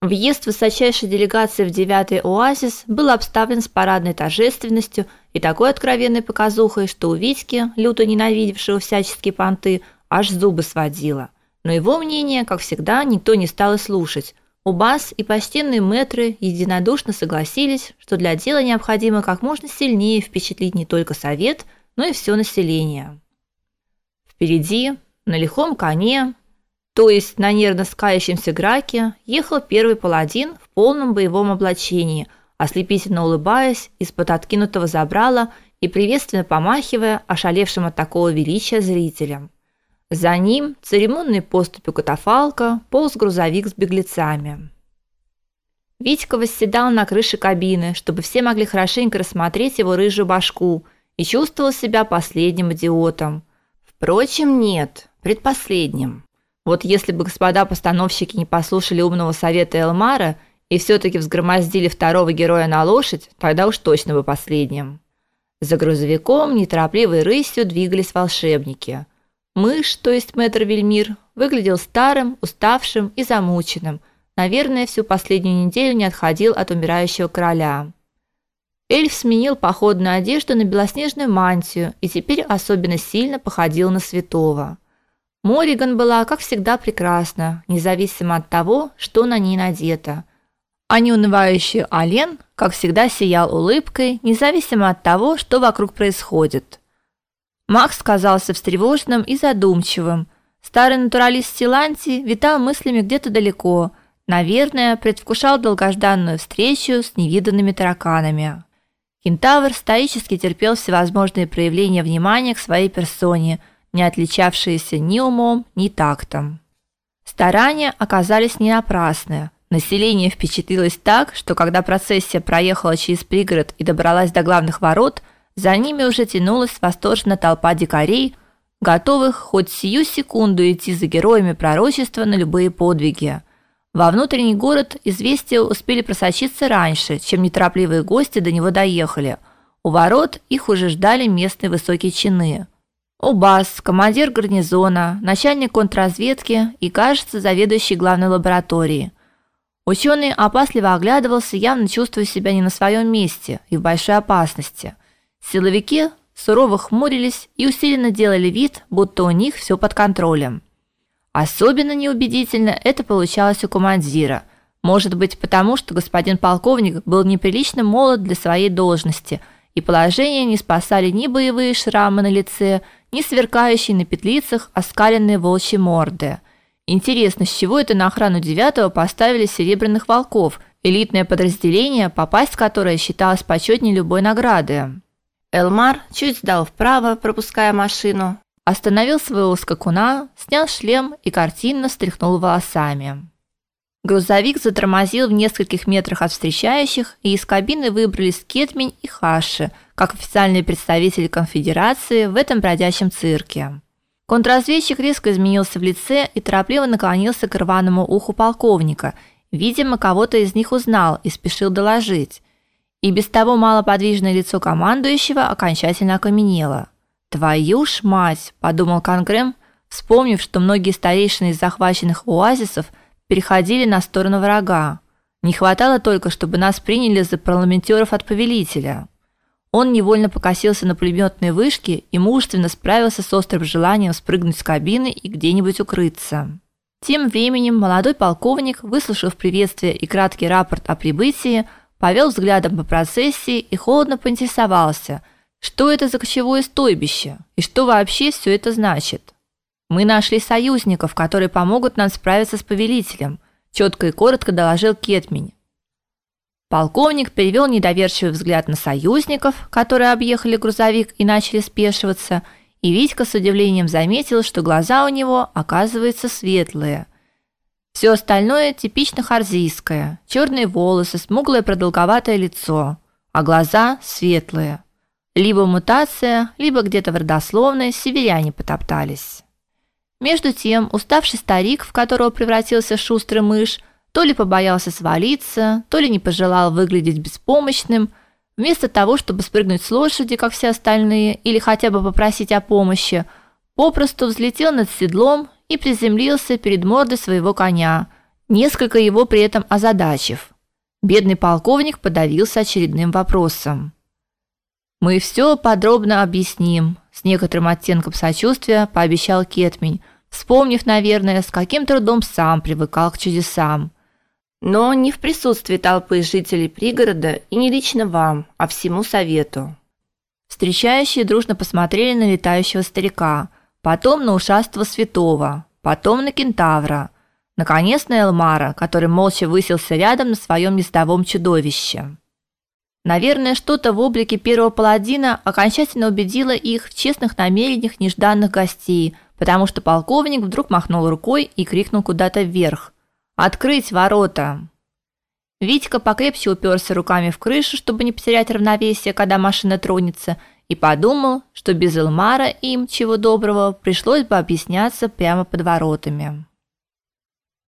Въезд высочайшей делегации в девятый оазис был обставлен с парадной торжественностью и такой откровенной показухой, что у Витьки, люто ненавидевшего всяческие понты, аж зубы сводило. Но его мнение, как всегда, никто не стал и слушать. Убас и почтенные мэтры единодушно согласились, что для дела необходимо как можно сильнее впечатлить не только совет, но и все население. Впереди, на лихом коне, то есть на нервно скалящемся граке, ехал первый паладин в полном боевом облачении, ослепительно улыбаясь из-под откинутого забрала и приветственно помахивая ошалевшим от такого величия зрителям. За ним церемонной поступью катафалка полз грузовик с беглецами. Витька восседал на крыше кабины, чтобы все могли хорошенько рассмотреть его рыжую башку, и чувствовал себя последним идиотом. Впрочем, нет, предпоследним. Вот если бы господа постановщики не послушали умного совета Элмара и все таки взгромоздили второго героя на лошадь, тогда уж точно бы последним. За грузовиком неторопливой рысью двигались волшебники. Мышь, то есть мэтр Вельмир, выглядел старым, уставшим и замученным. Наверное, всю последнюю неделю не отходил от умирающего короля. Эльф сменил походную одежду на белоснежную мантию и теперь особенно сильно походил на святого. Мориган была, как всегда, прекрасна, независимо от того, что на ней надето. А неунывающий Ален, как всегда, сиял улыбкой, независимо от того, что вокруг происходит. Макс казался встревоженным и задумчивым. Старый натуралист Силанти витал мыслями где-то далеко, наверное, предвкушал долгожданную встречу с невиданными тараканами. Кентавр стоически терпел всевозможные проявления внимания к своей персоне – не отличавшиеся ни умом, ни тактом. Старания оказались не напрасны. Население впечатлилось так, что когда процессия проехала через пригород и добралась до главных ворот, за ними уже тянулась восторженная толпа дикарей, готовых хоть сию секунду идти за героями пророчества на любые подвиги. Во внутренний город известия успели просочиться раньше, чем неторопливые гости до него доехали. У ворот их уже ждали местные высокие чины – Убас, командир гарнизона, начальник контрразведки и, кажется, заведующий главной лабораторией. Ученый опасливо оглядывался, явно чувствуя себя не на своем месте и в большой опасности. Силовики сурово хмурились и усиленно делали вид, будто у них все под контролем. Особенно неубедительно это получалось у командира. Может быть, потому что господин полковник был неприлично молод для своей должности, и положение не спасали ни боевые шрамы на лице, ни сверкающие на петлицах оскаленные волчьи морды. Интересно, с чего это на охрану девятого поставили серебряных волков, элитное подразделение, попасть в которое считалось почетнее любой награды. Элмар чуть сдал вправо, пропуская машину, остановил своего скакуна, снял шлем и картинно встряхнул волосами. Грузовик затормозил в нескольких метрах от встречающих, и из кабины выбрались Кетмень и Хаши, как официальные представители конфедерации в этом бродячем цирке. Контрразведчик резко изменился в лице и торопливо наклонился к рваному уху полковника. Видимо, кого-то из них узнал и спешил доложить. И без того малоподвижное лицо командующего окончательно окаменело. «Твою ж мать!» – подумал Конгрэм, вспомнив, что многие старейшины из захваченных оазисов – переходили на сторону врага. Не хватало только, чтобы нас приняли за парламентеров от повелителя. Он невольно покосился на пулеметные вышки и мужественно справился с острым желанием спрыгнуть с кабины и где-нибудь укрыться. Тем временем молодой полковник, выслушав приветствие и краткий рапорт о прибытии, повел взглядом по процессии и холодно поинтересовался, что это за кочевое стойбище и что вообще все это значит. Мы нашли союзников, которые помогут нам справиться с повелителем, четко и коротко доложил Кетмень. Полковник перевел недоверчивый взгляд на союзников, которые объехали грузовик и начали спешиваться, и Витька с удивлением заметил, что глаза у него, оказывается, светлые. Все остальное типично харзийское: черные волосы, смуглое продолговатое лицо, а глаза светлые. Либо мутация, либо где-то в родословной северяне потоптались. Между тем, уставший старик, в которого превратился шустрый мышь, то ли побоялся свалиться, то ли не пожелал выглядеть беспомощным, вместо того, чтобы спрыгнуть с лошади, как все остальные, или хотя бы попросить о помощи, попросту взлетел над седлом и приземлился перед мордой своего коня, несколько его при этом озадачив. Бедный полковник подавился очередным вопросом. Мы все подробно объясним, с некоторым оттенком сочувствия пообещал Кетмень, вспомнив, наверное, с каким трудом сам привыкал к чудесам. Но не в присутствии толпы жителей пригорода и не лично вам, а всему совету. Встречающие дружно посмотрели на летающего старика, потом на ушастого святого, потом на кентавра, наконец на Элмара, который молча высился рядом на своем ездовом чудовище. Наверное, что-то в облике первого паладина окончательно убедило их в честных намерениях нежданных гостей, потому что полковник вдруг махнул рукой и крикнул куда-то вверх: "Открыть ворота!" Витька покрепче уперся руками в крышу, чтобы не потерять равновесие, когда машина тронется, и подумал, что без Элмара им чего доброго пришлось бы объясняться прямо под воротами.